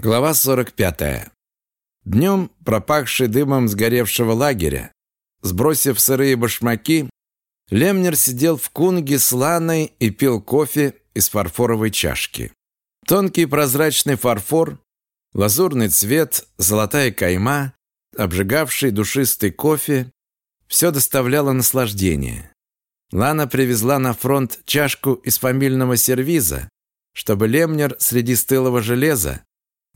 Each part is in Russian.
Глава 45. Днем, пропахший дымом сгоревшего лагеря, сбросив сырые башмаки, Лемнер сидел в кунге с Ланой и пил кофе из фарфоровой чашки. Тонкий прозрачный фарфор, лазурный цвет, золотая кайма, обжигавший душистый кофе – все доставляло наслаждение. Лана привезла на фронт чашку из фамильного сервиза, чтобы Лемнер среди стылого железа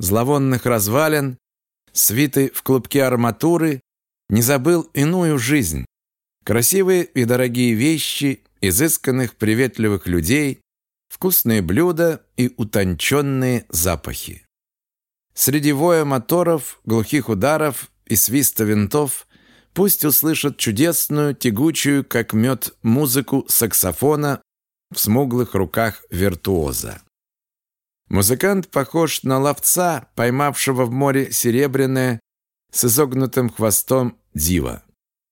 зловонных развалин, свиты в клубке арматуры, не забыл иную жизнь. Красивые и дорогие вещи, изысканных приветливых людей, вкусные блюда и утонченные запахи. Среди воя моторов, глухих ударов и свиста винтов пусть услышат чудесную, тягучую, как мед, музыку саксофона в смуглых руках виртуоза. Музыкант похож на ловца, поймавшего в море серебряное с изогнутым хвостом дива.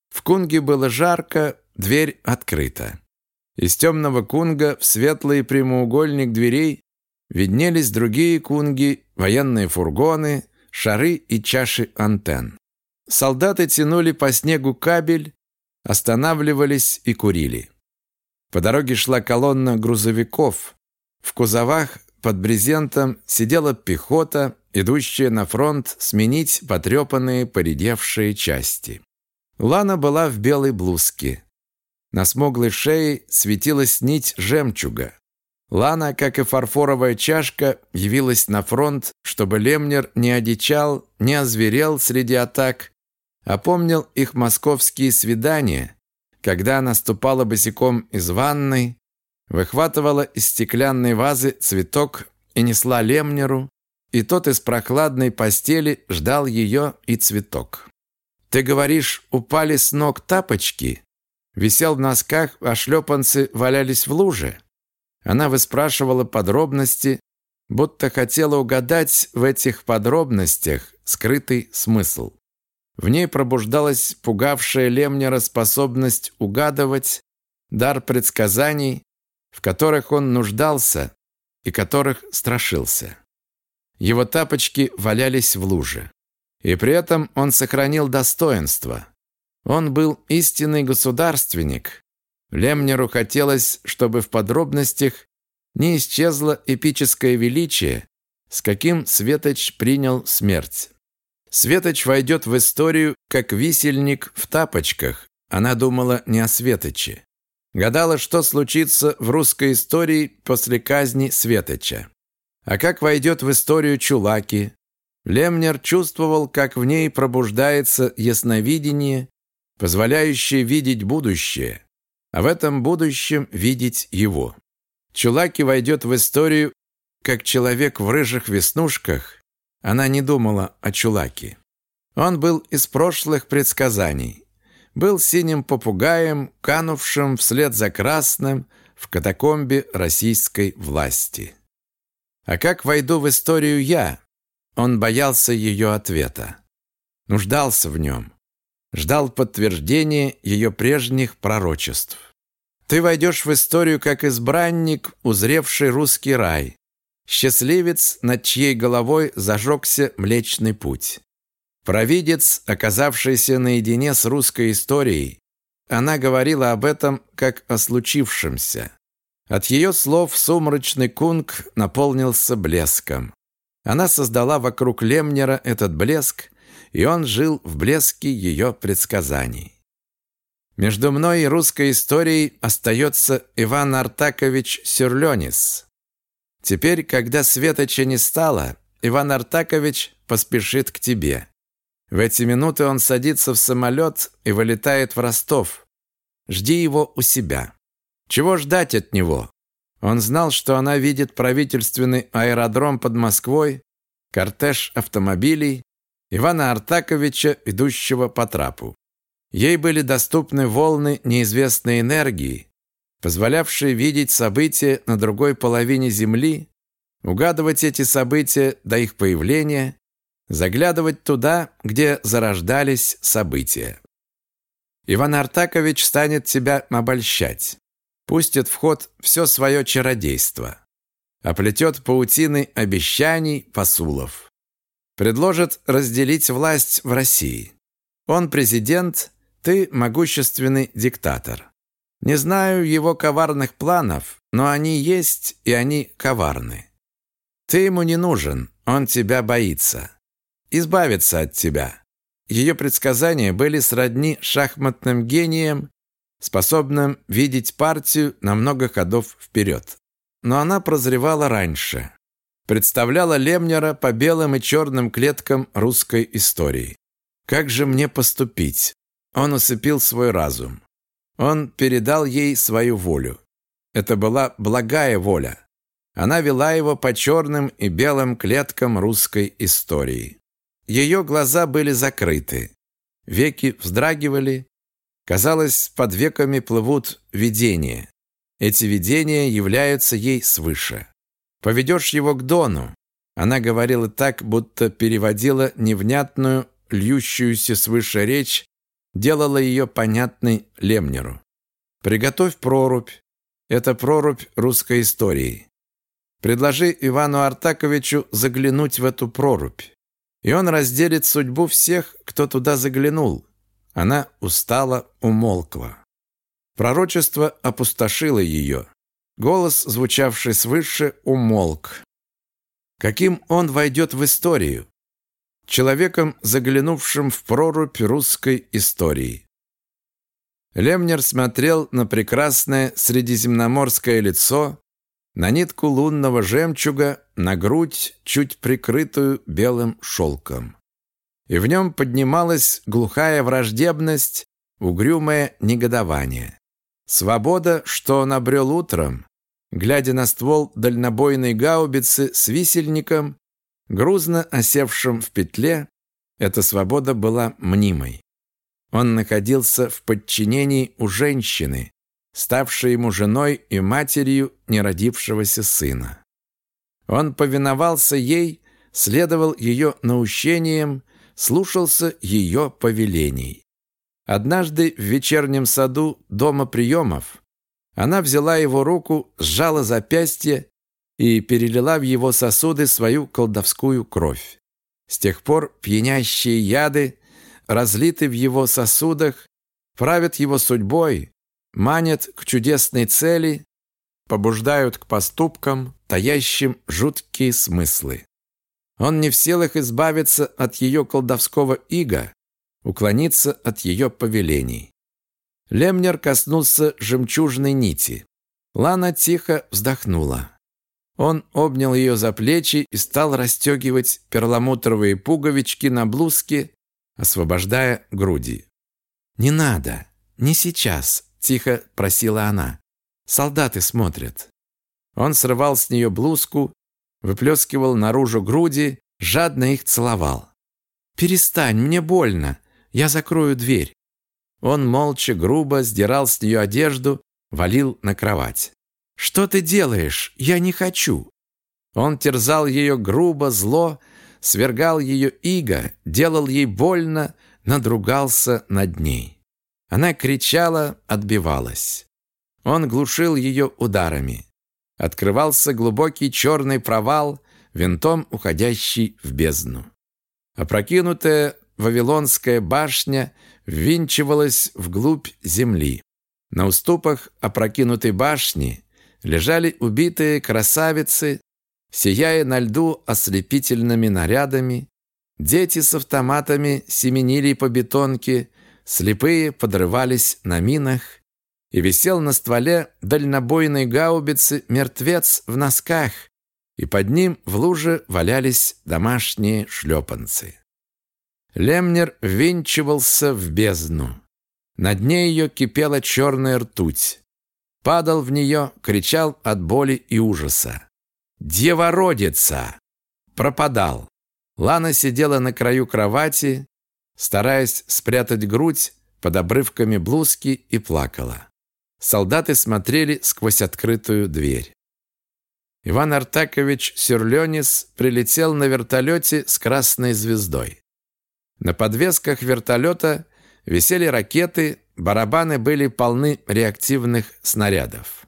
В кунге было жарко, дверь открыта. Из темного кунга в светлый прямоугольник дверей виднелись другие кунги, военные фургоны, шары и чаши антенн. Солдаты тянули по снегу кабель, останавливались и курили. По дороге шла колонна грузовиков. В кузовах под брезентом сидела пехота, идущая на фронт сменить потрепанные, поредевшие части. Лана была в белой блузке. На смуглой шее светилась нить жемчуга. Лана, как и фарфоровая чашка, явилась на фронт, чтобы Лемнер не одичал, не озверел среди атак, а помнил их московские свидания, когда наступала босиком из ванной, выхватывала из стеклянной вазы цветок и несла Лемнеру, и тот из прохладной постели ждал ее и цветок. «Ты говоришь, упали с ног тапочки?» Висел в носках, а шлепанцы валялись в луже. Она выспрашивала подробности, будто хотела угадать в этих подробностях скрытый смысл. В ней пробуждалась пугавшая Лемнера способность угадывать, дар предсказаний, в которых он нуждался и которых страшился. Его тапочки валялись в луже. И при этом он сохранил достоинство. Он был истинный государственник. Лемнеру хотелось, чтобы в подробностях не исчезло эпическое величие, с каким Светоч принял смерть. Светоч войдет в историю как висельник в тапочках. Она думала не о Светоче. Гадала, что случится в русской истории после казни Светоча. А как войдет в историю Чулаки? Лемнер чувствовал, как в ней пробуждается ясновидение, позволяющее видеть будущее, а в этом будущем видеть его. Чулаки войдет в историю как человек в рыжих веснушках. Она не думала о Чулаке. Он был из прошлых предсказаний был синим попугаем, канувшим вслед за красным в катакомбе российской власти. А как войду в историю я? Он боялся ее ответа. Нуждался в нем. Ждал подтверждения ее прежних пророчеств. Ты войдешь в историю как избранник, узревший русский рай, счастливец, над чьей головой зажегся Млечный Путь. Провидец, оказавшийся наедине с русской историей, она говорила об этом как о случившемся. От ее слов сумрачный кунг наполнился блеском. Она создала вокруг Лемнера этот блеск, и он жил в блеске ее предсказаний. Между мной и русской историей остается Иван Артакович Сюрленис. Теперь, когда Светоча не стало, Иван Артакович поспешит к тебе. В эти минуты он садится в самолет и вылетает в Ростов. Жди его у себя. Чего ждать от него? Он знал, что она видит правительственный аэродром под Москвой, кортеж автомобилей, Ивана Артаковича, идущего по трапу. Ей были доступны волны неизвестной энергии, позволявшие видеть события на другой половине Земли, угадывать эти события до их появления заглядывать туда, где зарождались события. Иван Артакович станет тебя обольщать, пустит в ход все свое чародейство, оплетет паутины обещаний, посулов. Предложит разделить власть в России. Он президент, ты могущественный диктатор. Не знаю его коварных планов, но они есть, и они коварны. Ты ему не нужен, он тебя боится. Избавиться от тебя. Ее предсказания были сродни шахматным гениям, способным видеть партию на много ходов вперед. Но она прозревала раньше. Представляла Лемнера по белым и черным клеткам русской истории. Как же мне поступить? Он усыпил свой разум. Он передал ей свою волю. Это была благая воля. Она вела его по черным и белым клеткам русской истории. Ее глаза были закрыты. Веки вздрагивали. Казалось, под веками плывут видения. Эти видения являются ей свыше. «Поведешь его к Дону». Она говорила так, будто переводила невнятную, льющуюся свыше речь, делала ее понятной Лемнеру. «Приготовь прорубь. Это прорубь русской истории. Предложи Ивану Артаковичу заглянуть в эту прорубь и он разделит судьбу всех, кто туда заглянул. Она устала, умолкла. Пророчество опустошило ее. Голос, звучавший свыше, умолк. Каким он войдет в историю? Человеком, заглянувшим в прорубь русской истории. Лемнер смотрел на прекрасное средиземноморское лицо, на нитку лунного жемчуга, на грудь, чуть прикрытую белым шелком. И в нем поднималась глухая враждебность, угрюмое негодование. Свобода, что он обрел утром, глядя на ствол дальнобойной гаубицы с висельником, грузно осевшим в петле, эта свобода была мнимой. Он находился в подчинении у женщины, ставшей ему женой и матерью неродившегося сына. Он повиновался ей, следовал ее наущениям, слушался ее повелений. Однажды в вечернем саду дома приемов она взяла его руку, сжала запястье и перелила в его сосуды свою колдовскую кровь. С тех пор пьянящие яды разлиты в его сосудах, правят его судьбой, манят к чудесной цели, побуждают к поступкам, таящим жуткие смыслы. Он не в силах избавиться от ее колдовского ига, уклониться от ее повелений. Лемнер коснулся жемчужной нити. Лана тихо вздохнула. Он обнял ее за плечи и стал расстегивать перламутровые пуговички на блузке, освобождая груди. «Не надо, не сейчас», Тихо просила она. Солдаты смотрят. Он срывал с нее блузку, выплескивал наружу груди, жадно их целовал. «Перестань, мне больно. Я закрою дверь». Он молча, грубо сдирал с нее одежду, валил на кровать. «Что ты делаешь? Я не хочу!» Он терзал ее грубо, зло, свергал ее иго, делал ей больно, надругался над ней. Она кричала, отбивалась. Он глушил ее ударами. Открывался глубокий черный провал, винтом уходящий в бездну. Опрокинутая Вавилонская башня ввинчивалась вглубь земли. На уступах опрокинутой башни лежали убитые красавицы, сияя на льду ослепительными нарядами. Дети с автоматами семенили по бетонке, Слепые подрывались на минах, и висел на стволе дальнобойной гаубицы мертвец в носках, и под ним в луже валялись домашние шлепанцы. Лемнер винчивался в бездну. На дне ее кипела черная ртуть. Падал в нее, кричал от боли и ужаса. «Дьявородица!» Пропадал. Лана сидела на краю кровати, стараясь спрятать грудь под обрывками блузки и плакала. Солдаты смотрели сквозь открытую дверь. Иван Артакович Сюрленис прилетел на вертолете с красной звездой. На подвесках вертолета висели ракеты, барабаны были полны реактивных снарядов.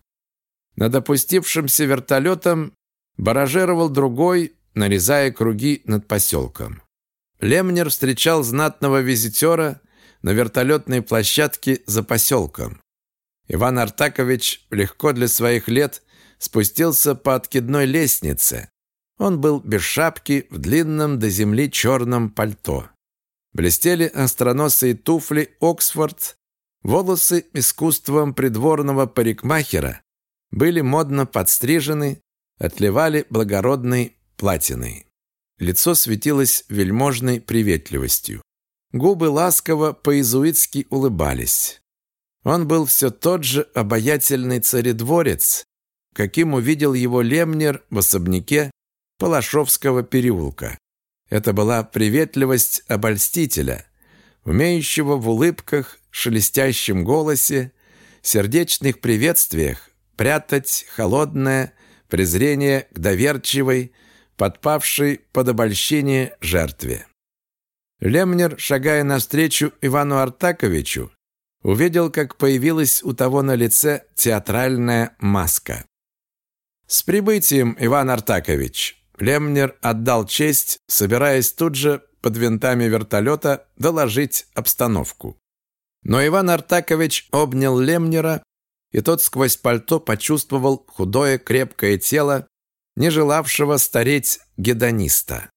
Над опустившимся вертолетом баражировал другой, нарезая круги над поселком. Лемнер встречал знатного визитера на вертолетной площадке за поселком. Иван Артакович легко для своих лет спустился по откидной лестнице. Он был без шапки, в длинном до земли черном пальто. Блестели остроносые туфли «Оксфорд», волосы искусством придворного парикмахера были модно подстрижены, отливали благородной платиной. Лицо светилось вельможной приветливостью. Губы ласково по-изуитски улыбались. Он был все тот же обаятельный царедворец, каким увидел его Лемнер в особняке Палашовского переулка. Это была приветливость обольстителя, умеющего в улыбках, шелестящем голосе, сердечных приветствиях прятать холодное презрение к доверчивой, подпавшей под обольщение жертве. Лемнер, шагая навстречу Ивану Артаковичу, увидел, как появилась у того на лице театральная маска. «С прибытием, Иван Артакович!» Лемнер отдал честь, собираясь тут же под винтами вертолета доложить обстановку. Но Иван Артакович обнял Лемнера, и тот сквозь пальто почувствовал худое крепкое тело, не желавшего стареть гедониста.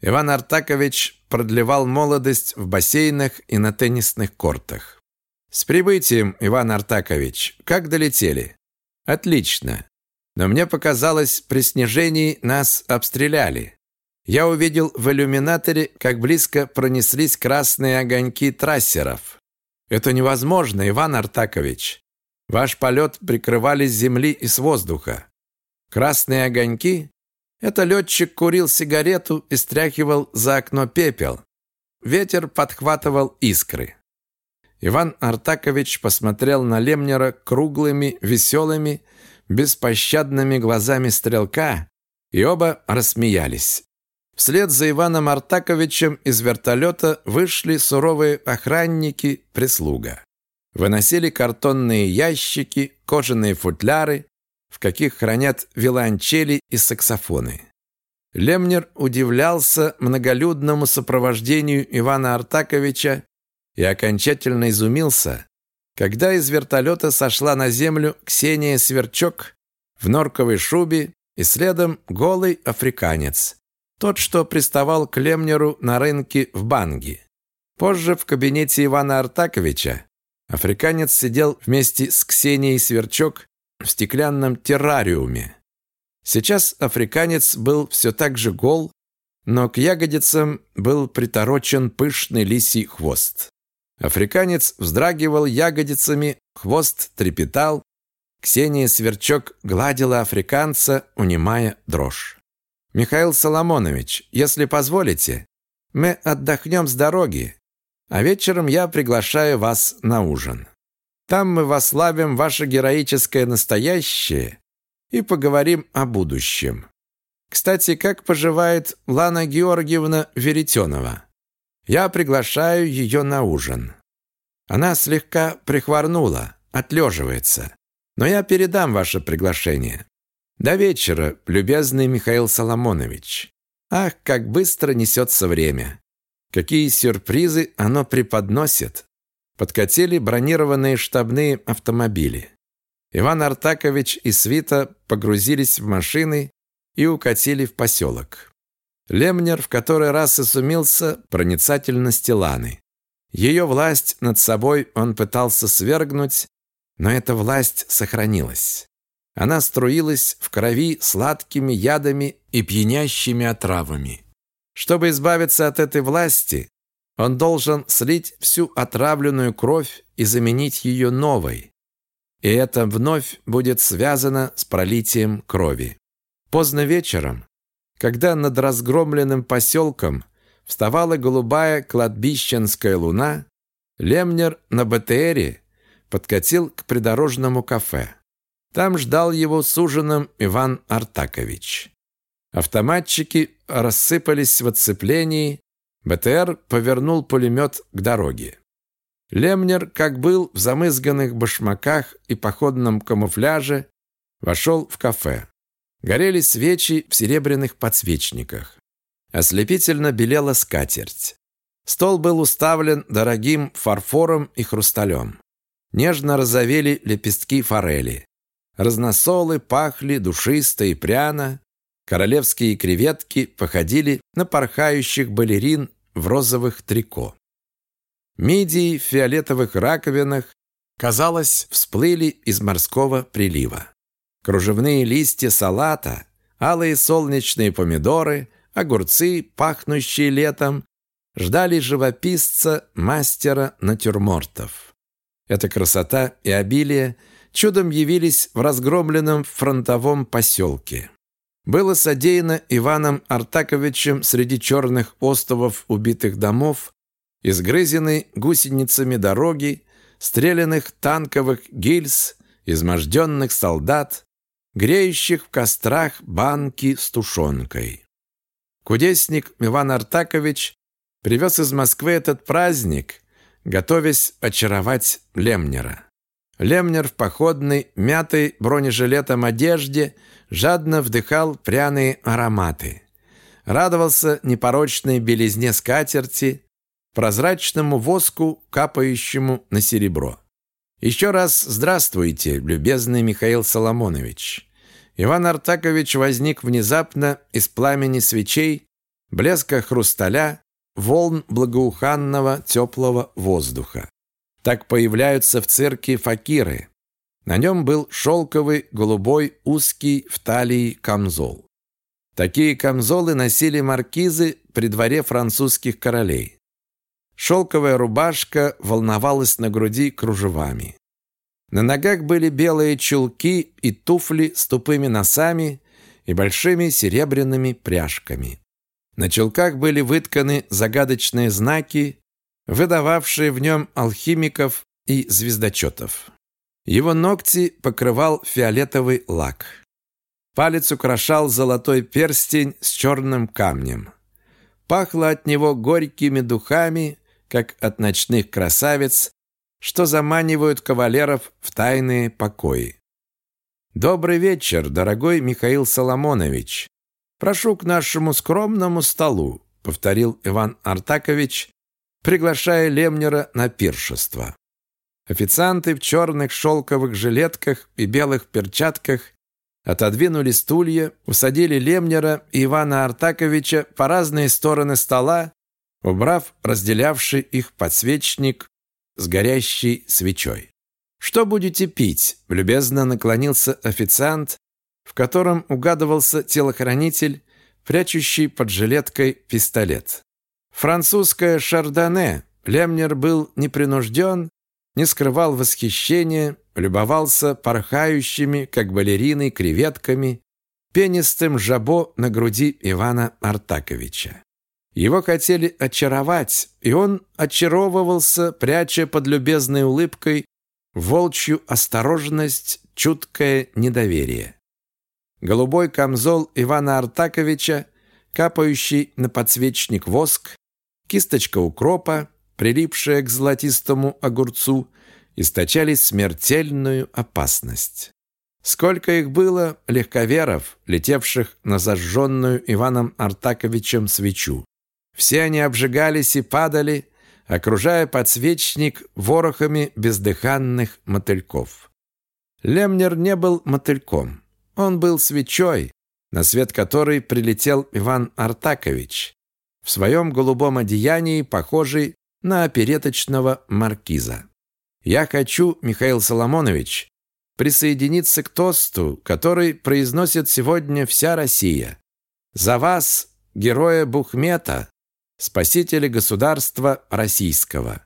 Иван Артакович продлевал молодость в бассейнах и на теннисных кортах. «С прибытием, Иван Артакович! Как долетели?» «Отлично. Но мне показалось, при снижении нас обстреляли. Я увидел в иллюминаторе, как близко пронеслись красные огоньки трассеров. Это невозможно, Иван Артакович. Ваш полет прикрывали с земли и с воздуха. Красные огоньки – это летчик курил сигарету и стряхивал за окно пепел. Ветер подхватывал искры. Иван Артакович посмотрел на Лемнера круглыми, веселыми, беспощадными глазами стрелка, и оба рассмеялись. Вслед за Иваном Артаковичем из вертолета вышли суровые охранники, прислуга. Выносили картонные ящики, кожаные футляры, в каких хранят виолончели и саксофоны. Лемнер удивлялся многолюдному сопровождению Ивана Артаковича и окончательно изумился, когда из вертолета сошла на землю Ксения Сверчок в норковой шубе и следом голый африканец, тот, что приставал к Лемнеру на рынке в Банги. Позже в кабинете Ивана Артаковича африканец сидел вместе с Ксенией Сверчок в стеклянном террариуме. Сейчас африканец был все так же гол, но к ягодицам был приторочен пышный лисий хвост. Африканец вздрагивал ягодицами, хвост трепетал. Ксения Сверчок гладила африканца, унимая дрожь. «Михаил Соломонович, если позволите, мы отдохнем с дороги, а вечером я приглашаю вас на ужин. Там мы вославим ваше героическое настоящее и поговорим о будущем. Кстати, как поживает Лана Георгиевна Веретенова?» Я приглашаю ее на ужин. Она слегка прихворнула, отлеживается. Но я передам ваше приглашение. До вечера, любезный Михаил Соломонович. Ах, как быстро несется время. Какие сюрпризы оно преподносит. Подкатили бронированные штабные автомобили. Иван Артакович и Свита погрузились в машины и укатили в поселок. Лемнер в который раз изумился проницательности Ланы. Ее власть над собой он пытался свергнуть, но эта власть сохранилась. Она струилась в крови сладкими ядами и пьянящими отравами. Чтобы избавиться от этой власти, он должен слить всю отравленную кровь и заменить ее новой. И это вновь будет связано с пролитием крови. Поздно вечером, когда над разгромленным поселком вставала голубая кладбищенская луна, Лемнер на БТРе подкатил к придорожному кафе. Там ждал его с ужином Иван Артакович. Автоматчики рассыпались в отцеплении, БТР повернул пулемет к дороге. Лемнер, как был в замызганных башмаках и походном камуфляже, вошел в кафе. Горели свечи в серебряных подсвечниках. Ослепительно белела скатерть. Стол был уставлен дорогим фарфором и хрусталем. Нежно розовели лепестки форели. Разносолы пахли душисто и пряно. Королевские креветки походили на порхающих балерин в розовых трико. Мидии в фиолетовых раковинах, казалось, всплыли из морского прилива. Кружевные листья салата, алые солнечные помидоры, огурцы, пахнущие летом, ждали живописца, мастера натюрмортов. Эта красота и обилие чудом явились в разгромленном фронтовом поселке. Было содеяно Иваном Артаковичем среди черных остовов убитых домов, изгрызенной гусеницами дороги, стрелянных танковых гильз, изможденных солдат, греющих в кострах банки с тушенкой. Кудесник Иван Артакович привез из Москвы этот праздник, готовясь очаровать Лемнера. Лемнер в походной, мятой бронежилетом одежде жадно вдыхал пряные ароматы. Радовался непорочной белизне скатерти, прозрачному воску, капающему на серебро. Еще раз здравствуйте, любезный Михаил Соломонович. Иван Артакович возник внезапно из пламени свечей, блеска хрусталя, волн благоуханного теплого воздуха. Так появляются в церкви факиры. На нем был шелковый, голубой, узкий в талии камзол. Такие камзолы носили маркизы при дворе французских королей. Шелковая рубашка волновалась на груди кружевами. На ногах были белые чулки и туфли с тупыми носами и большими серебряными пряжками. На чулках были вытканы загадочные знаки, выдававшие в нем алхимиков и звездочетов. Его ногти покрывал фиолетовый лак. Палец украшал золотой перстень с черным камнем. Пахло от него горькими духами как от ночных красавиц, что заманивают кавалеров в тайные покои. «Добрый вечер, дорогой Михаил Соломонович. Прошу к нашему скромному столу», повторил Иван Артакович, приглашая Лемнера на пиршество. Официанты в черных шелковых жилетках и белых перчатках отодвинули стулья, усадили Лемнера и Ивана Артаковича по разные стороны стола убрав разделявший их подсвечник с горящей свечой. «Что будете пить?» – любезно наклонился официант, в котором угадывался телохранитель, прячущий под жилеткой пистолет. Французское шардоне. Лемнер был непринужден, не скрывал восхищения, любовался порхающими, как балерины, креветками, пенистым жабо на груди Ивана Артаковича. Его хотели очаровать, и он очаровывался, пряча под любезной улыбкой волчью осторожность, чуткое недоверие. Голубой камзол Ивана Артаковича, капающий на подсвечник воск, кисточка укропа, прилипшая к золотистому огурцу, источали смертельную опасность. Сколько их было, легковеров, летевших на зажженную Иваном Артаковичем свечу. Все они обжигались и падали, окружая подсвечник ворохами бездыханных мотыльков. Лемнер не был мотыльком. Он был свечой, на свет которой прилетел Иван Артакович, в своем голубом одеянии, похожий на опереточного маркиза. «Я хочу, Михаил Соломонович, присоединиться к тосту, который произносит сегодня вся Россия. За вас, героя Бухмета, спасители государства российского.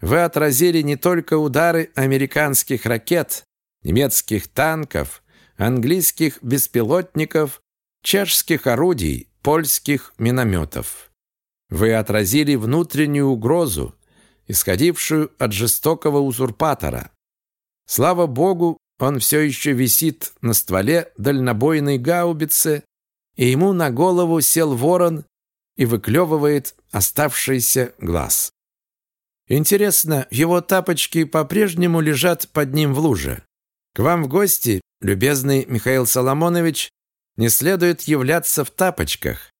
Вы отразили не только удары американских ракет, немецких танков, английских беспилотников, чешских орудий, польских минометов. Вы отразили внутреннюю угрозу, исходившую от жестокого узурпатора. Слава Богу, он все еще висит на стволе дальнобойной гаубицы, и ему на голову сел ворон и выклевывает оставшийся глаз. Интересно, его тапочки по-прежнему лежат под ним в луже. К вам в гости, любезный Михаил Соломонович, не следует являться в тапочках.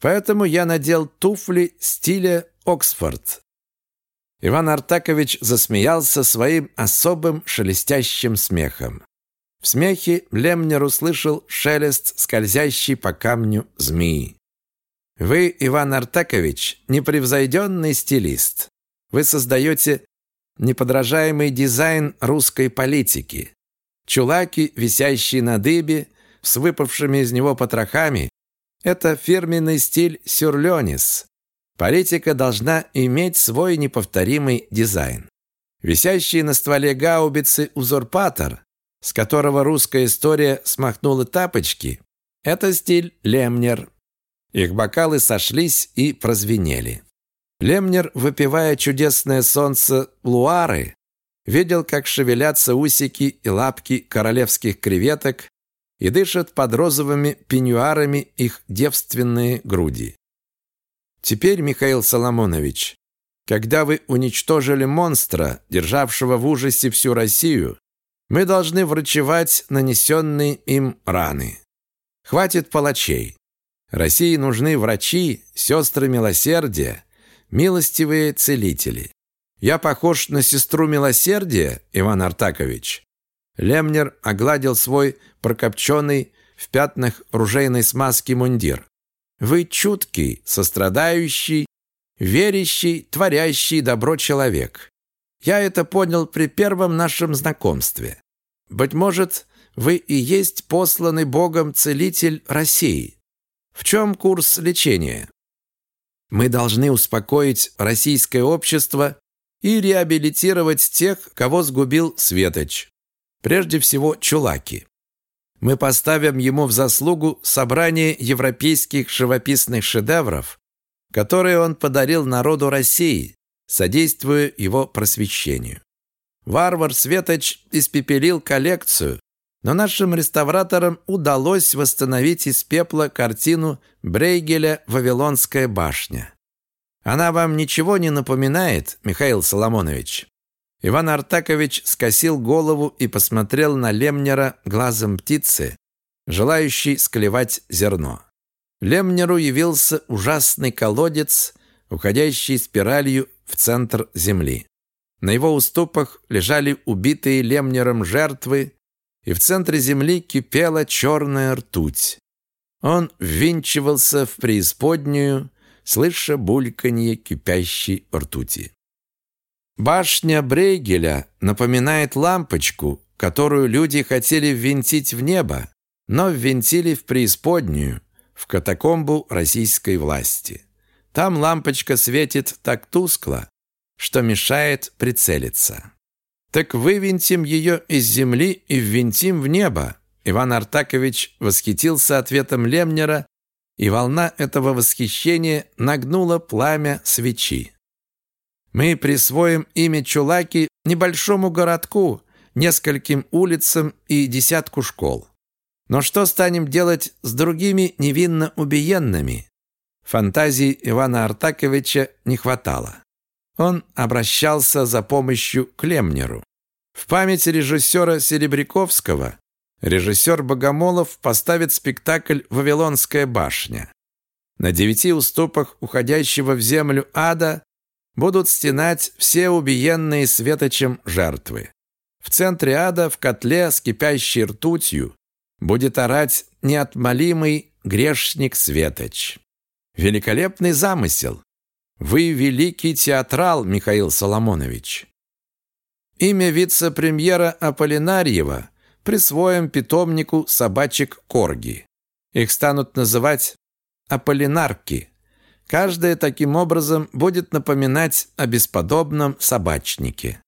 Поэтому я надел туфли стиля Оксфорд. Иван Артакович засмеялся своим особым шелестящим смехом. В смехе Лемнер услышал шелест скользящий по камню змеи. Вы, Иван Артакович, непревзойденный стилист. Вы создаете неподражаемый дизайн русской политики. Чулаки, висящие на дыбе, с выпавшими из него потрохами, это фирменный стиль сюрленис. Политика должна иметь свой неповторимый дизайн. Висящий на стволе гаубицы узурпатор, с которого русская история смахнула тапочки, это стиль Лемнер. Их бокалы сошлись и прозвенели. Лемнер, выпивая чудесное солнце Луары, видел, как шевелятся усики и лапки королевских креветок и дышат под розовыми пеньюарами их девственные груди. Теперь, Михаил Соломонович, когда вы уничтожили монстра, державшего в ужасе всю Россию, мы должны врачевать нанесенные им раны. Хватит палачей. России нужны врачи, сестры милосердия, милостивые целители. Я похож на сестру милосердия, Иван Артакович. Лемнер огладил свой прокопченный в пятнах ружейной смазки мундир. Вы чуткий, сострадающий, верящий, творящий добро человек. Я это понял при первом нашем знакомстве. Быть может, вы и есть посланный Богом целитель России. В чем курс лечения? Мы должны успокоить российское общество и реабилитировать тех, кого сгубил Светоч. Прежде всего, Чулаки. Мы поставим ему в заслугу собрание европейских живописных шедевров, которые он подарил народу России, содействуя его просвещению. Варвар Светоч испепелил коллекцию, но нашим реставраторам удалось восстановить из пепла картину Брейгеля «Вавилонская башня». Она вам ничего не напоминает, Михаил Соломонович? Иван Артакович скосил голову и посмотрел на Лемнера глазом птицы, желающей склевать зерно. Лемнеру явился ужасный колодец, уходящий спиралью в центр земли. На его уступах лежали убитые Лемнером жертвы, и в центре земли кипела черная ртуть. Он ввинчивался в преисподнюю, слыша бульканье кипящей ртути. Башня Брейгеля напоминает лампочку, которую люди хотели ввинтить в небо, но ввинтили в преисподнюю, в катакомбу российской власти. Там лампочка светит так тускло, что мешает прицелиться. Так вывинтим ее из земли и ввинтим в небо. Иван Артакович восхитился ответом Лемнера, и волна этого восхищения нагнула пламя свечи. Мы присвоим имя Чулаки небольшому городку, нескольким улицам и десятку школ. Но что станем делать с другими невинно убиенными? Фантазии Ивана Артаковича не хватало. Он обращался за помощью к Лемнеру. В память режиссера Серебряковского режиссер Богомолов поставит спектакль «Вавилонская башня». На девяти уступах уходящего в землю ада будут стенать все убиенные светочем жертвы. В центре ада, в котле с кипящей ртутью, будет орать неотмолимый грешник Светоч. Великолепный замысел. Вы великий театрал, Михаил Соломонович. Имя вице-премьера Аполлинарьева присвоим питомнику собачек Корги. Их станут называть Аполлинарки. Каждая таким образом будет напоминать о бесподобном собачнике.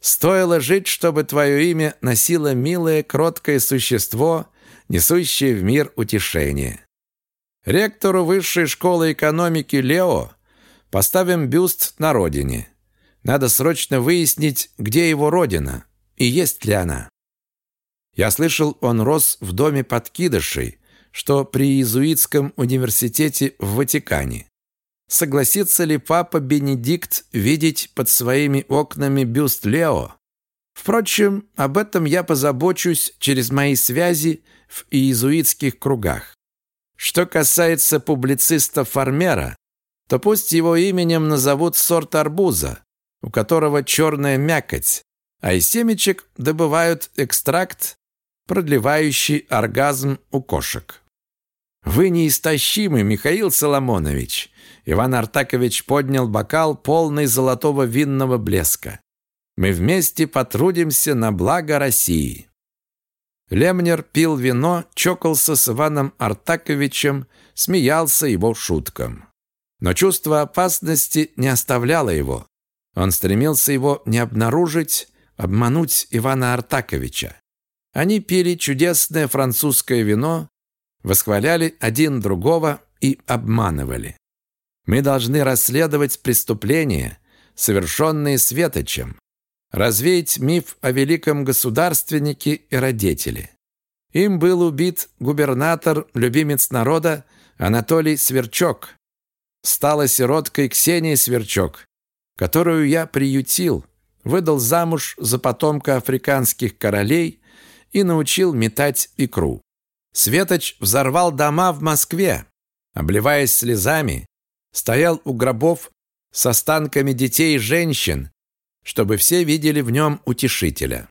Стоило жить, чтобы твое имя носило милое, кроткое существо, несущее в мир утешение. Ректору Высшей школы экономики Лео поставим бюст на родине. Надо срочно выяснить, где его родина и есть ли она. Я слышал, он рос в доме подкидышей, что при иезуитском университете в Ватикане. Согласится ли папа Бенедикт видеть под своими окнами бюст Лео? Впрочем, об этом я позабочусь через мои связи в иезуитских кругах. Что касается публициста Фармера, то пусть его именем назовут сорт арбуза, у которого черная мякоть, а из семечек добывают экстракт, продлевающий оргазм у кошек. «Вы неистощимы, Михаил Соломонович!» Иван Артакович поднял бокал, полный золотого винного блеска. «Мы вместе потрудимся на благо России!» Лемнер пил вино, чокался с Иваном Артаковичем, смеялся его шуткам. Но чувство опасности не оставляло его. Он стремился его не обнаружить, обмануть Ивана Артаковича. Они пили чудесное французское вино, восхваляли один другого и обманывали. Мы должны расследовать преступления, совершенные Светочем, развеять миф о великом государственнике и родителе. Им был убит губернатор, любимец народа Анатолий Сверчок. Стала сироткой Ксения Сверчок, которую я приютил, выдал замуж за потомка африканских королей и научил метать икру. Светоч взорвал дома в Москве, обливаясь слезами, стоял у гробов с останками детей и женщин, чтобы все видели в нем утешителя.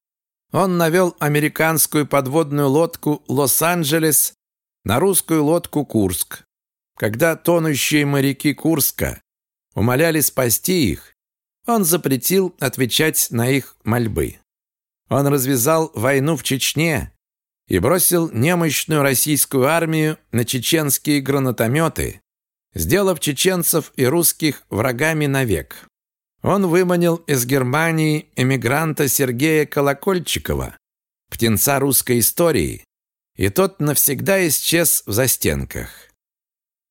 Он навел американскую подводную лодку «Лос-Анджелес» на русскую лодку «Курск». Когда тонущие моряки Курска умоляли спасти их, он запретил отвечать на их мольбы. Он развязал войну в Чечне и бросил немощную российскую армию на чеченские гранатометы, сделав чеченцев и русских врагами навек. Он выманил из Германии эмигранта Сергея Колокольчикова, птенца русской истории, и тот навсегда исчез в застенках.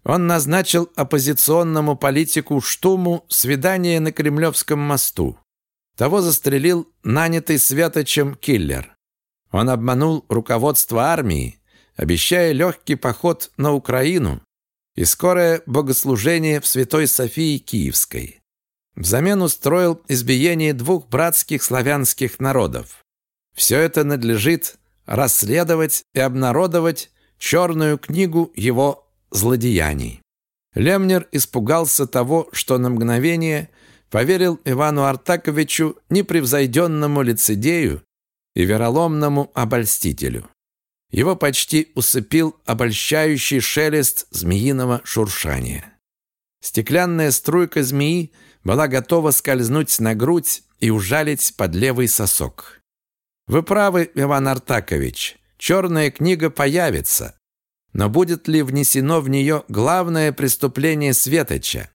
Он назначил оппозиционному политику Штуму свидание на Кремлевском мосту. Того застрелил нанятый Святочем киллер. Он обманул руководство армии, обещая легкий поход на Украину и скорое богослужение в Святой Софии Киевской. Взамен устроил избиение двух братских славянских народов. Все это надлежит расследовать и обнародовать черную книгу его злодеяний. Лемнер испугался того, что на мгновение – поверил Ивану Артаковичу непревзойденному лицедею и вероломному обольстителю. Его почти усыпил обольщающий шелест змеиного шуршания. Стеклянная струйка змеи была готова скользнуть на грудь и ужалить под левый сосок. «Вы правы, Иван Артакович, черная книга появится, но будет ли внесено в нее главное преступление Светоча?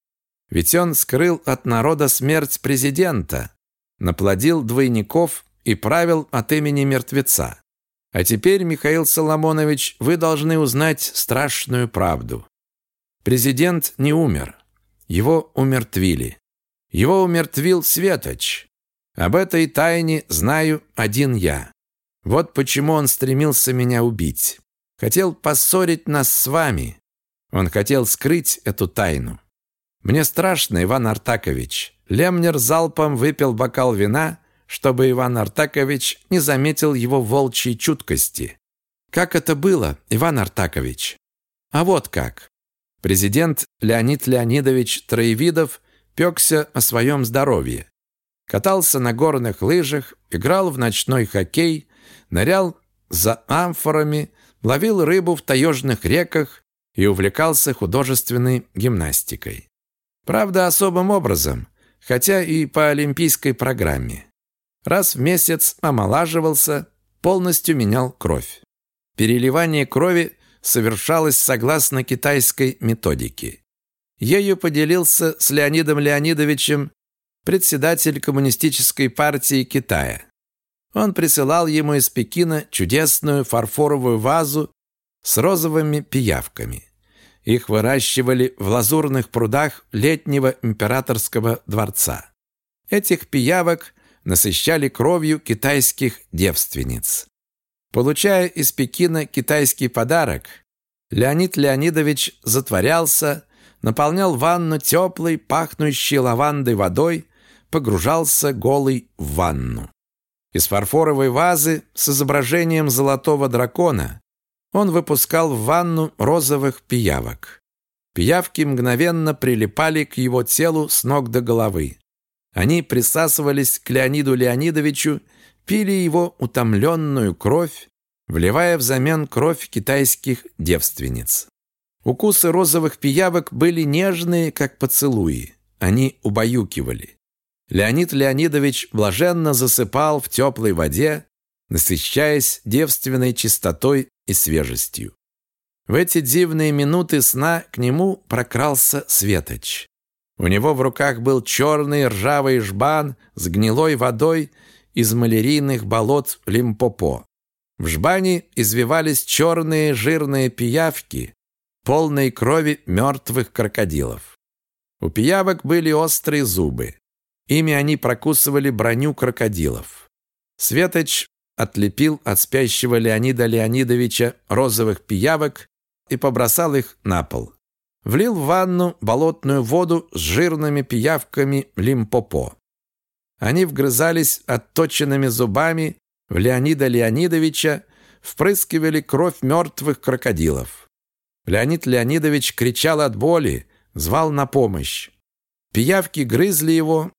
Ведь он скрыл от народа смерть президента, наплодил двойников и правил от имени мертвеца. А теперь, Михаил Соломонович, вы должны узнать страшную правду. Президент не умер. Его умертвили. Его умертвил Светоч. Об этой тайне знаю один я. Вот почему он стремился меня убить. Хотел поссорить нас с вами. Он хотел скрыть эту тайну. «Мне страшно, Иван Артакович». Лемнер залпом выпил бокал вина, чтобы Иван Артакович не заметил его волчьей чуткости. «Как это было, Иван Артакович?» «А вот как». Президент Леонид Леонидович Троевидов пекся о своем здоровье. Катался на горных лыжах, играл в ночной хоккей, нырял за амфорами, ловил рыбу в таежных реках и увлекался художественной гимнастикой. Правда, особым образом, хотя и по олимпийской программе. Раз в месяц омолаживался, полностью менял кровь. Переливание крови совершалось согласно китайской методике. Ею поделился с Леонидом Леонидовичем председатель Коммунистической партии Китая. Он присылал ему из Пекина чудесную фарфоровую вазу с розовыми пиявками. Их выращивали в лазурных прудах летнего императорского дворца. Этих пиявок насыщали кровью китайских девственниц. Получая из Пекина китайский подарок, Леонид Леонидович затворялся, наполнял ванну теплой, пахнущей лавандой водой, погружался голый в ванну. Из фарфоровой вазы с изображением золотого дракона Он выпускал в ванну розовых пиявок. Пиявки мгновенно прилипали к его телу с ног до головы. Они присасывались к Леониду Леонидовичу, пили его утомленную кровь, вливая взамен кровь китайских девственниц. Укусы розовых пиявок были нежные, как поцелуи. Они убаюкивали. Леонид Леонидович блаженно засыпал в теплой воде, насыщаясь девственной чистотой и свежестью. В эти дивные минуты сна к нему прокрался Светоч. У него в руках был черный ржавый жбан с гнилой водой из малярийных болот Лимпопо. В жбане извивались черные жирные пиявки, полные крови мертвых крокодилов. У пиявок были острые зубы. Ими они прокусывали броню крокодилов. Светоч отлепил от спящего Леонида Леонидовича розовых пиявок и побросал их на пол. Влил в ванну болотную воду с жирными пиявками лимпопо. Они вгрызались отточенными зубами в Леонида Леонидовича, впрыскивали кровь мертвых крокодилов. Леонид Леонидович кричал от боли, звал на помощь. Пиявки грызли его,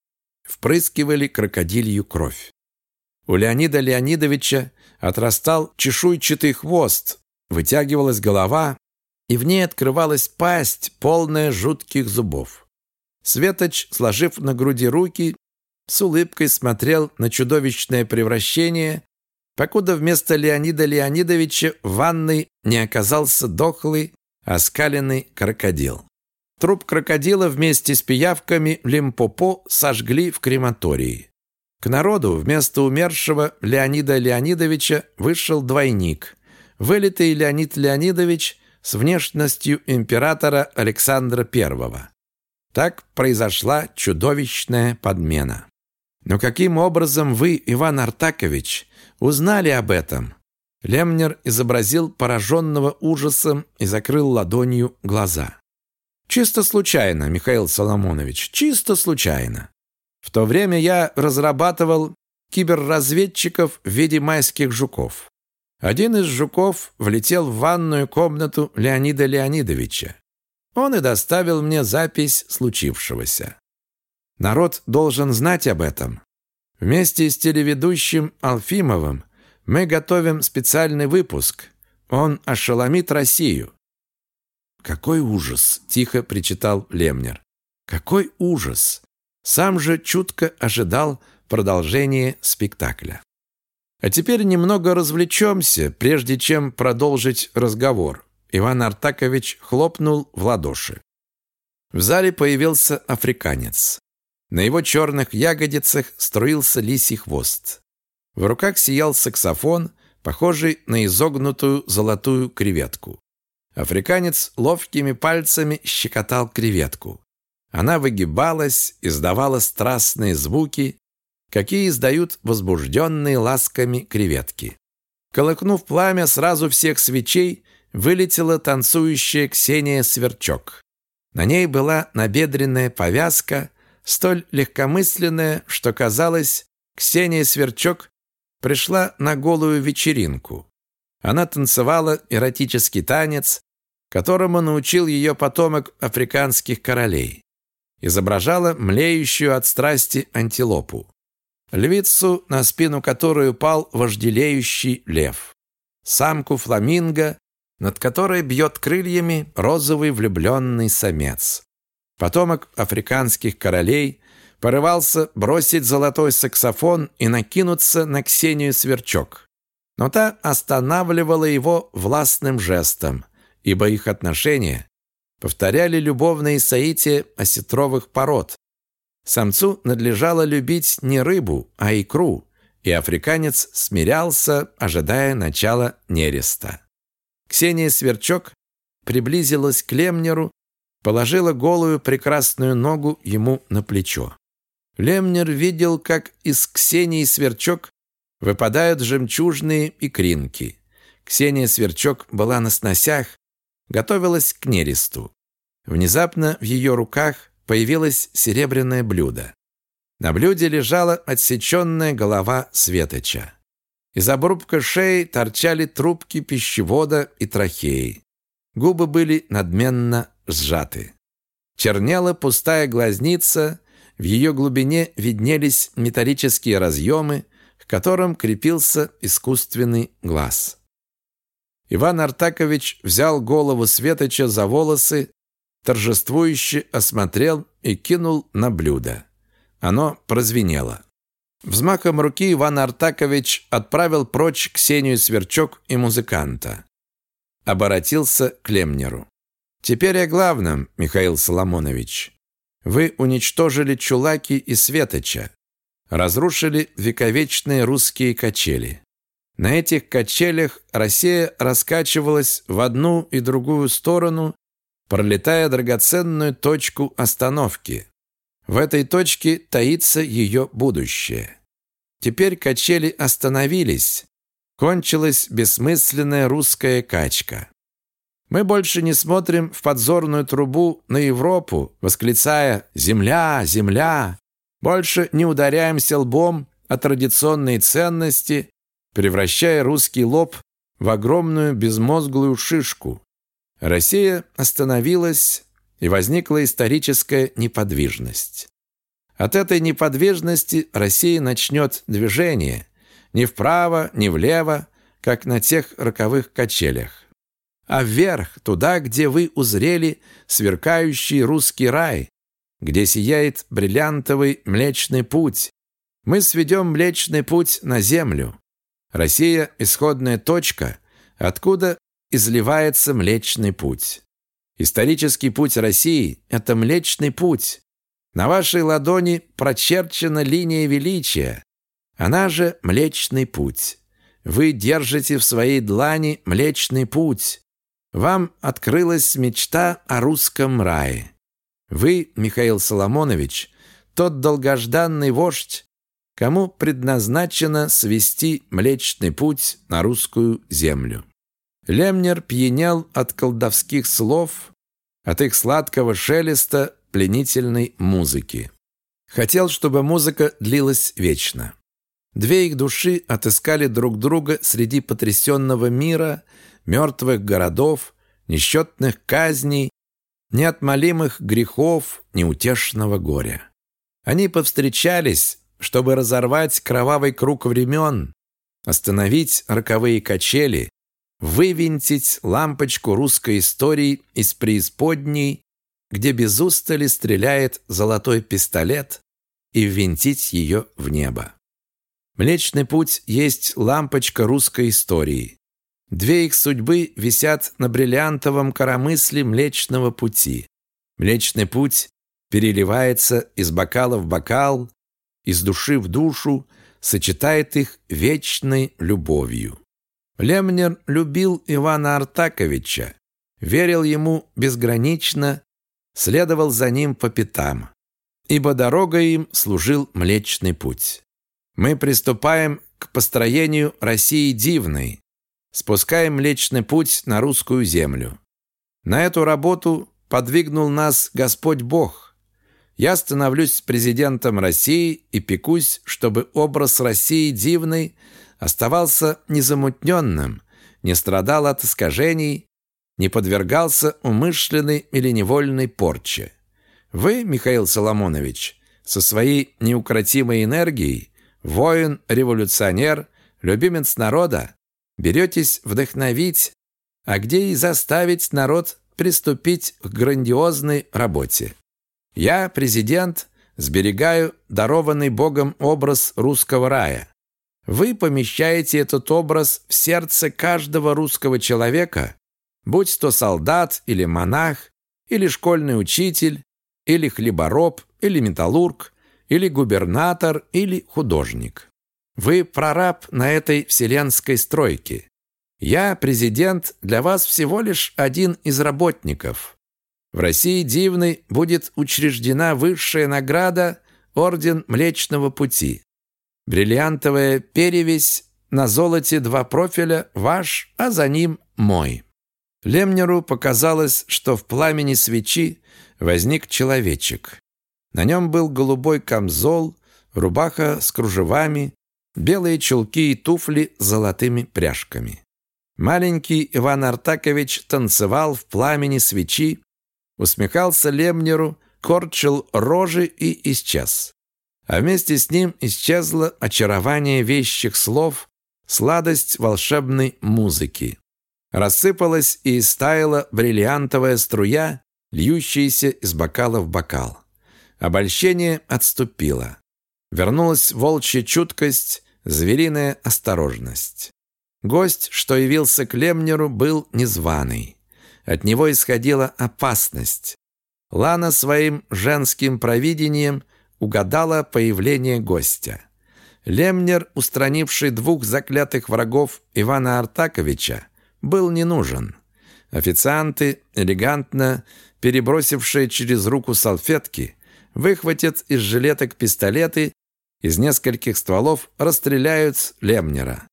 впрыскивали крокодилью кровь. У Леонида Леонидовича отрастал чешуйчатый хвост, вытягивалась голова, и в ней открывалась пасть, полная жутких зубов. Светоч, сложив на груди руки, с улыбкой смотрел на чудовищное превращение, покуда вместо Леонида Леонидовича в ванной не оказался дохлый, оскаленный крокодил. Труп крокодила вместе с пиявками Лимпопо сожгли в крематории. К народу вместо умершего Леонида Леонидовича вышел двойник, вылитый Леонид Леонидович с внешностью императора Александра I. Так произошла чудовищная подмена. Но каким образом вы, Иван Артакович, узнали об этом? Лемнер изобразил пораженного ужасом и закрыл ладонью глаза. Чисто случайно, Михаил Соломонович, чисто случайно. В то время я разрабатывал киберразведчиков в виде майских жуков. Один из жуков влетел в ванную комнату Леонида Леонидовича. Он и доставил мне запись случившегося. Народ должен знать об этом. Вместе с телеведущим Алфимовым мы готовим специальный выпуск. Он ошеломит Россию. «Какой ужас!» – тихо причитал Лемнер. «Какой ужас!» Сам же чутко ожидал продолжения спектакля. А теперь немного развлечемся, прежде чем продолжить разговор. Иван Артакович хлопнул в ладоши. В зале появился африканец. На его черных ягодицах струился лисий хвост. В руках сиял саксофон, похожий на изогнутую золотую креветку. Африканец ловкими пальцами щекотал креветку. Она выгибалась, издавала страстные звуки, какие издают возбужденные ласками креветки. Колыкнув пламя сразу всех свечей, вылетела танцующая Ксения Сверчок. На ней была набедренная повязка, столь легкомысленная, что казалось, Ксения Сверчок пришла на голую вечеринку. Она танцевала эротический танец, которому научил ее потомок африканских королей. Изображала млеющую от страсти антилопу. Львицу, на спину которой упал вожделеющий лев. Самку фламинго, над которой бьет крыльями розовый влюбленный самец. Потомок африканских королей порывался бросить золотой саксофон и накинуться на Ксению Сверчок. Но та останавливала его властным жестом, ибо их отношения повторяли любовные соития осетровых пород. Самцу надлежало любить не рыбу, а икру, и африканец смирялся, ожидая начала нереста. Ксения Сверчок приблизилась к Лемнеру положила голую прекрасную ногу ему на плечо. Лемнер видел, как из Ксении Сверчок выпадают жемчужные икринки. Ксения Сверчок была на сносях, готовилась к нересту. Внезапно в ее руках появилось серебряное блюдо. На блюде лежала отсеченная голова Светоча. Из обрубка шеи торчали трубки пищевода и трахеи. Губы были надменно сжаты. Чернела пустая глазница, в ее глубине виднелись металлические разъемы, к которым крепился искусственный глаз. Иван Артакович взял голову Светоча за волосы, торжествующе осмотрел и кинул на блюдо. Оно прозвенело. Взмахом руки Иван Артакович отправил прочь Ксению Сверчок и музыканта. Оборотился к Лемнеру. «Теперь о главном, Михаил Соломонович. Вы уничтожили Чулаки и Светоча, разрушили вековечные русские качели. На этих качелях Россия раскачивалась в одну и другую сторону, пролетая драгоценную точку остановки. В этой точке таится ее будущее. Теперь качели остановились. Кончилась бессмысленная русская качка. Мы больше не смотрим в подзорную трубу на Европу, восклицая «Земля! Земля!». Больше не ударяемся лбом о традиционные ценности, превращая русский лоб в огромную безмозглую шишку. Россия остановилась, и возникла историческая неподвижность. От этой неподвижности Россия начнет движение не вправо, не влево, как на тех роковых качелях, а вверх, туда, где вы узрели сверкающий русский рай, где сияет бриллиантовый Млечный Путь. Мы сведем Млечный Путь на землю. Россия – исходная точка, откуда изливается Млечный Путь. Исторический путь России – это Млечный Путь. На вашей ладони прочерчена линия величия. Она же Млечный Путь. Вы держите в своей длани Млечный Путь. Вам открылась мечта о русском рае. Вы, Михаил Соломонович, тот долгожданный вождь, кому предназначено свести Млечный Путь на русскую землю. Лемнер пьянел от колдовских слов, от их сладкого шелеста пленительной музыки. Хотел, чтобы музыка длилась вечно. Две их души отыскали друг друга среди потрясенного мира, мертвых городов, несчетных казней, неотмолимых грехов, неутешного горя. Они повстречались, чтобы разорвать кровавый круг времен, остановить роковые качели, вывинтить лампочку русской истории из преисподней, где без устали стреляет золотой пистолет, и ввинтить ее в небо. Млечный путь есть лампочка русской истории. Две их судьбы висят на бриллиантовом коромысле Млечного пути. Млечный путь переливается из бокала в бокал, из души в душу, сочетает их вечной любовью. Лемнер любил Ивана Артаковича, верил ему безгранично, следовал за ним по пятам, ибо дорогой им служил Млечный Путь. Мы приступаем к построению России дивной, спускаем Млечный Путь на русскую землю. На эту работу подвигнул нас Господь Бог. Я становлюсь президентом России и пекусь, чтобы образ России дивной – оставался незамутненным, не страдал от искажений, не подвергался умышленной или невольной порче. Вы, Михаил Соломонович, со своей неукротимой энергией, воин, революционер, любимец народа, беретесь вдохновить, а где и заставить народ приступить к грандиозной работе. Я, президент, сберегаю дарованный Богом образ русского рая. Вы помещаете этот образ в сердце каждого русского человека, будь то солдат или монах, или школьный учитель, или хлебороб, или металлург, или губернатор, или художник. Вы прораб на этой вселенской стройке. Я, президент, для вас всего лишь один из работников. В России дивной будет учреждена высшая награда Орден Млечного Пути. Бриллиантовая перевесь, на золоте два профиля, ваш, а за ним мой. Лемнеру показалось, что в пламени свечи возник человечек. На нем был голубой камзол, рубаха с кружевами, белые чулки и туфли с золотыми пряжками. Маленький Иван Артакович танцевал в пламени свечи, усмехался Лемнеру, корчил рожи и исчез. А вместе с ним исчезло очарование вещих слов, сладость волшебной музыки. Рассыпалась и истаяла бриллиантовая струя, льющаяся из бокала в бокал. Обольщение отступило. Вернулась волчья чуткость, звериная осторожность. Гость, что явился к Лемнеру, был незваный. От него исходила опасность. Лана своим женским провидением угадала появление гостя. Лемнер, устранивший двух заклятых врагов Ивана Артаковича, был не нужен. Официанты, элегантно перебросившие через руку салфетки, выхватят из жилеток пистолеты, из нескольких стволов расстреляют Лемнера.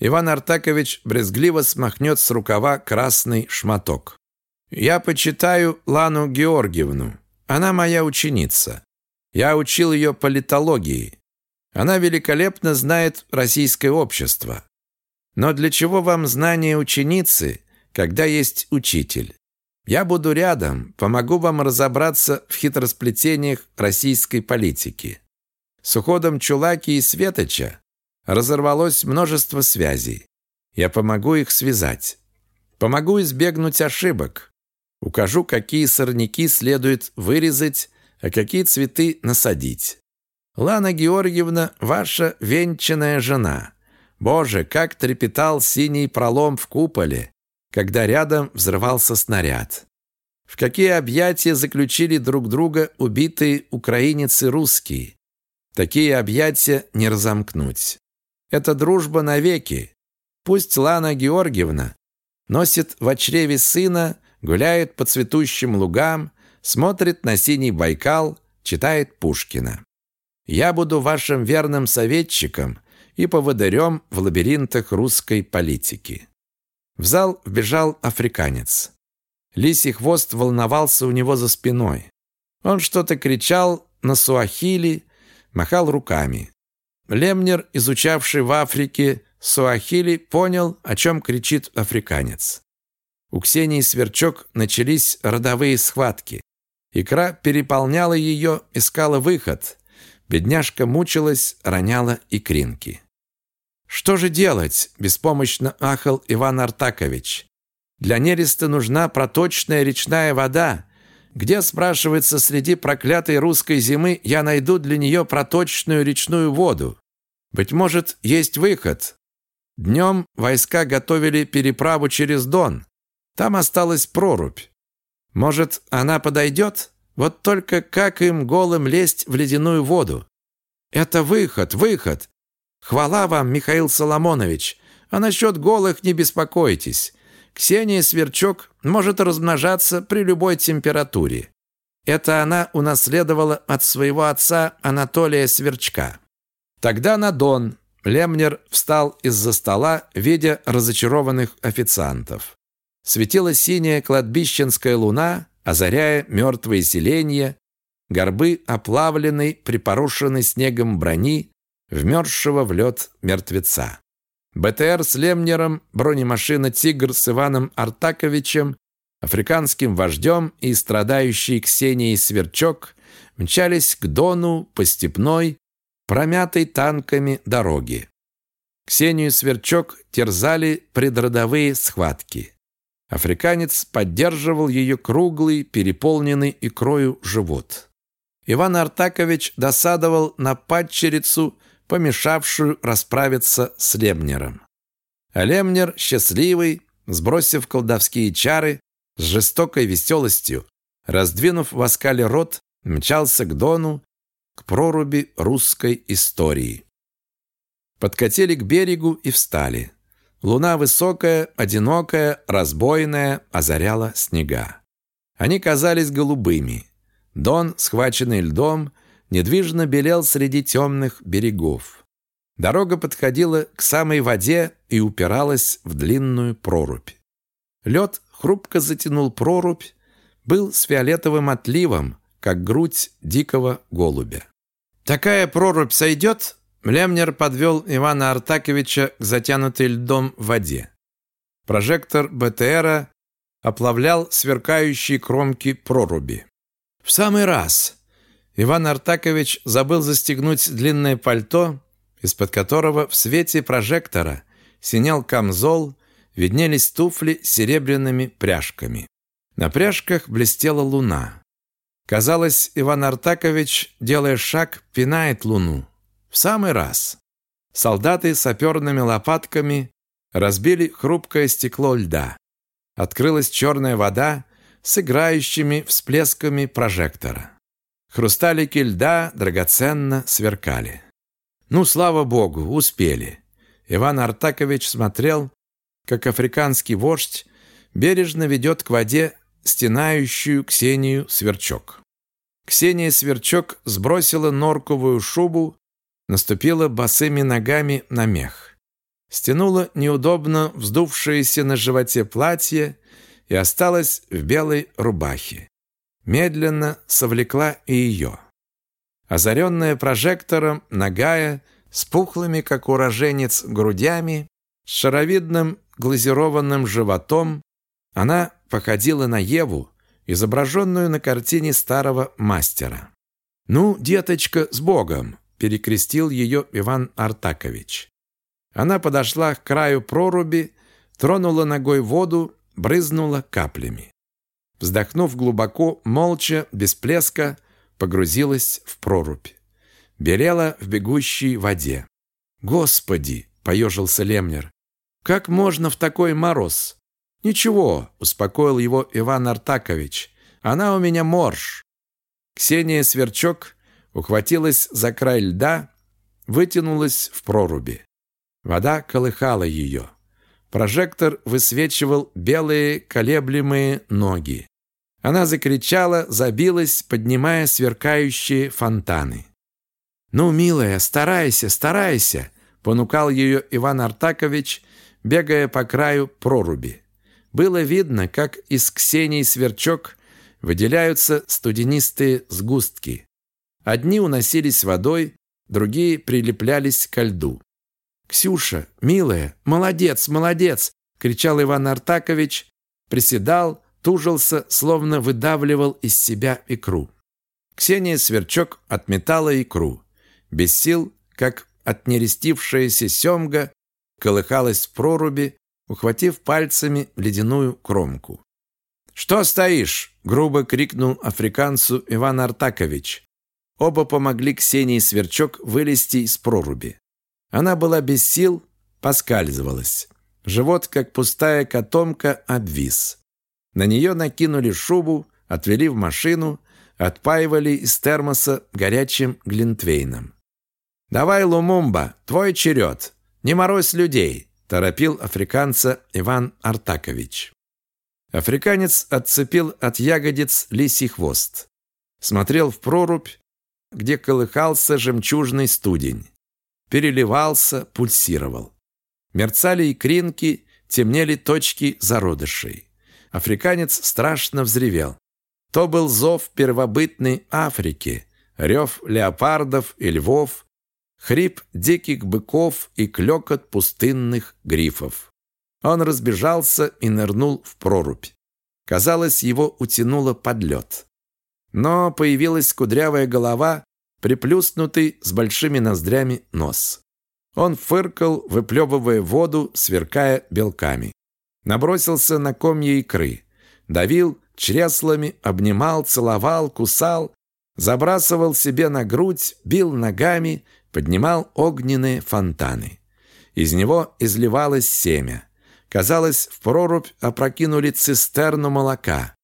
Иван Артакович брезгливо смахнет с рукава красный шматок. «Я почитаю Лану Георгиевну. Она моя ученица. Я учил ее политологии. Она великолепно знает российское общество. Но для чего вам знание ученицы, когда есть учитель? Я буду рядом, помогу вам разобраться в хитросплетениях российской политики. С уходом Чулаки и Светоча разорвалось множество связей. Я помогу их связать. Помогу избегнуть ошибок. Укажу, какие сорняки следует вырезать, а какие цветы насадить. Лана Георгиевна, ваша венчанная жена. Боже, как трепетал синий пролом в куполе, когда рядом взрывался снаряд. В какие объятия заключили друг друга убитые украинец и русские. Такие объятия не разомкнуть. Это дружба навеки. Пусть Лана Георгиевна носит в чреве сына, гуляет по цветущим лугам, смотрит на синий Байкал, читает Пушкина. Я буду вашим верным советчиком и поводырем в лабиринтах русской политики. В зал вбежал африканец. Лисий хвост волновался у него за спиной. Он что-то кричал на суахили, махал руками. Лемнер, изучавший в Африке суахили, понял, о чем кричит африканец. У Ксении Сверчок начались родовые схватки. Икра переполняла ее, искала выход. Бедняжка мучилась, роняла икринки. «Что же делать?» – беспомощно ахал Иван Артакович. «Для нереста нужна проточная речная вода. Где, спрашивается, среди проклятой русской зимы я найду для нее проточную речную воду? Быть может, есть выход. Днем войска готовили переправу через Дон. Там осталась прорубь. Может, она подойдет? Вот только как им голым лезть в ледяную воду? Это выход, выход. Хвала вам, Михаил Соломонович. А насчет голых не беспокойтесь. Ксения Сверчок может размножаться при любой температуре. Это она унаследовала от своего отца Анатолия Сверчка. Тогда на Дон Лемнер встал из-за стола, видя разочарованных официантов. Светила синяя кладбищенская луна, озаряя мертвые селения, горбы оплавленной, припорошенной снегом брони, вмерзшего в лед мертвеца. БТР с Лемнером, бронемашина «Тигр» с Иваном Артаковичем, африканским вождем и страдающий Ксенией Сверчок мчались к Дону по степной, промятой танками дороги. Ксению Сверчок терзали предродовые схватки. Африканец поддерживал ее круглый, переполненный икрою живот. Иван Артакович досадовал на падчерицу, помешавшую расправиться с Лемнером. А Лемнер, счастливый, сбросив колдовские чары, с жестокой веселостью, раздвинув в оскале рот, мчался к Дону, к проруби русской истории. Подкатили к берегу и встали. Луна высокая, одинокая, разбойная, озаряла снега. Они казались голубыми. Дон, схваченный льдом, недвижно белел среди темных берегов. Дорога подходила к самой воде и упиралась в длинную прорубь. Лед хрупко затянул прорубь, был с фиолетовым отливом, как грудь дикого голубя. «Такая прорубь сойдет?» Лемнер подвел Ивана Артаковича к затянутой льдом воде. Прожектор БТРа оплавлял сверкающие кромки проруби. «В самый раз!» Иван Артакович забыл застегнуть длинное пальто, из-под которого в свете прожектора синял камзол, виднелись туфли с серебряными пряжками. На пряжках блестела луна. Казалось, Иван Артакович, делая шаг, пинает луну. В самый раз. Солдаты саперными лопатками разбили хрупкое стекло льда. Открылась черная вода с играющими всплесками прожектора. Хрусталики льда драгоценно сверкали. Ну, слава богу, успели. Иван Артакович смотрел, как африканский вождь бережно ведет к воде стенающую Ксению Сверчок. Ксения Сверчок сбросила норковую шубу, наступила босыми ногами на мех. Стянула неудобно вздувшееся на животе платье и осталась в белой рубахе. Медленно совлекла и ее. Озаренная прожектором, нагая, с пухлыми, как уроженец, грудями, с шаровидным глазированным животом, она походила на Еву, изображенную на картине старого мастера. «Ну, деточка, с Богом!» – перекрестил ее Иван Артакович. Она подошла к краю проруби, тронула ногой воду, брызнула каплями. Вздохнув глубоко, молча, без плеска, погрузилась в прорубь. Белела в бегущей воде. «Господи!» — поежился Лемнер. «Как можно в такой мороз?» «Ничего», — успокоил его Иван Артакович. «Она у меня морж». Ксения Сверчок ухватилась за край льда, вытянулась в проруби. Вода колыхала ее. Прожектор высвечивал белые колеблемые ноги. Она закричала, забилась, поднимая сверкающие фонтаны. «Ну, милая, старайся, старайся!» — понукал ее Иван Артакович, бегая по краю проруби. Было видно, как из Ксении сверчок выделяются студенистые сгустки. Одни уносились водой, другие прилеплялись ко льду. «Ксюша, милая, молодец, молодец!» — кричал Иван Артакович, приседал, тужился, словно выдавливал из себя икру. Ксения Сверчок отметала икру. Без сил, как отнерестившаяся семга, колыхалась в проруби, ухватив пальцами ледяную кромку. «Что стоишь?» — грубо крикнул африканцу Иван Артакович. Оба помогли Ксении Сверчок вылезти из проруби. Она была без сил, поскальзывалась. Живот, как пустая котомка, обвис. На нее накинули шубу, отвели в машину, отпаивали из термоса горячим глинтвейном. «Давай, Лумумба, твой черед! Не морозь людей!» – торопил африканца Иван Артакович. Африканец отцепил от ягодиц лисий хвост. Смотрел в прорубь, где колыхался жемчужный студень переливался, пульсировал. Мерцали икринки, темнели точки зародышей. Африканец страшно взревел. То был зов первобытной Африки, рев леопардов и львов, хрип диких быков и клёкот пустынных грифов. Он разбежался и нырнул в прорубь. Казалось, его утянуло под лед. Но появилась кудрявая голова приплюснутый с большими ноздрями нос. Он фыркал, выплевывая воду, сверкая белками. Набросился на комья икры. Давил чреслами, обнимал, целовал, кусал, забрасывал себе на грудь, бил ногами, поднимал огненные фонтаны. Из него изливалось семя. Казалось, в прорубь опрокинули цистерну молока.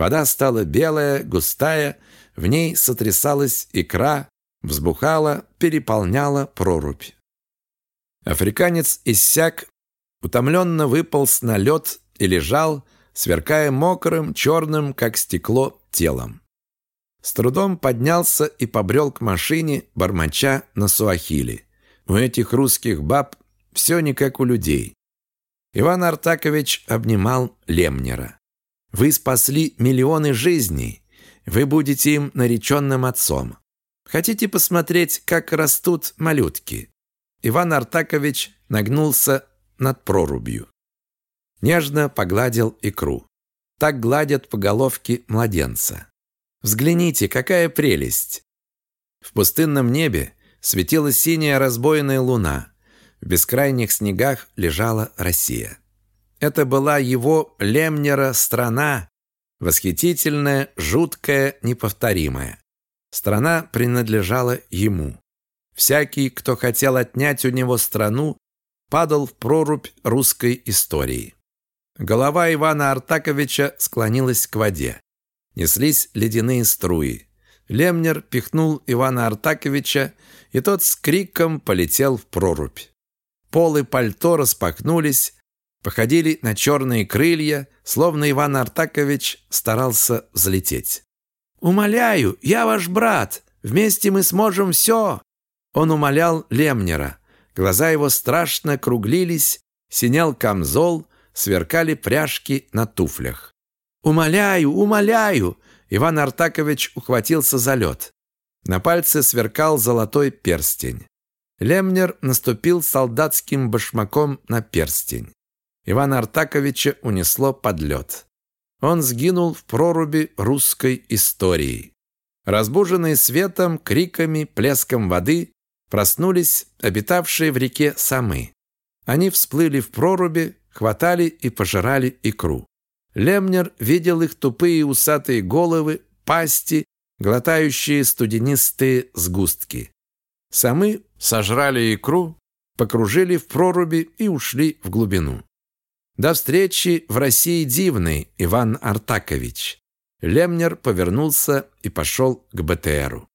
Вода стала белая, густая, в ней сотрясалась икра, взбухала, переполняла прорубь. Африканец иссяк, утомленно выполз на лед и лежал, сверкая мокрым, черным, как стекло, телом. С трудом поднялся и побрел к машине, бормоча на суахили. У этих русских баб все не как у людей. Иван Артакович обнимал Лемнера. «Вы спасли миллионы жизней. Вы будете им нареченным отцом. Хотите посмотреть, как растут малютки? Иван Артакович нагнулся над прорубью. Нежно погладил икру. Так гладят по головке младенца. Взгляните, какая прелесть! В пустынном небе светила синяя разбойная луна. В бескрайних снегах лежала Россия. Это была его Лемнера страна, восхитительная, жуткая, неповторимая. Страна принадлежала ему. Всякий, кто хотел отнять у него страну, падал в прорубь русской истории. Голова Ивана Артаковича склонилась к воде. Неслись ледяные струи. Лемнер пихнул Ивана Артаковича, и тот с криком полетел в прорубь. Полы пальто распахнулись, походили на черные крылья, словно Иван Артакович старался взлететь. «Умоляю, я ваш брат! Вместе мы сможем все!» Он умолял Лемнера. Глаза его страшно круглились, синял камзол, сверкали пряжки на туфлях. «Умоляю, умоляю!» Иван Артакович ухватился за лед. На пальце сверкал золотой перстень. Лемнер наступил солдатским башмаком на перстень. Ивана Артаковича унесло под лед. Он сгинул в проруби русской истории. Разбуженные светом, криками, плеском воды, проснулись обитавшие в реке самы. Они всплыли в проруби, хватали и пожирали икру. Лемнер видел их тупые усатые головы, пасти, глотающие студенистые сгустки. Самы сожрали икру, покружили в проруби и ушли в глубину. До встречи в России дивной, Иван Артакович. Лемнер повернулся и пошел к БТРу.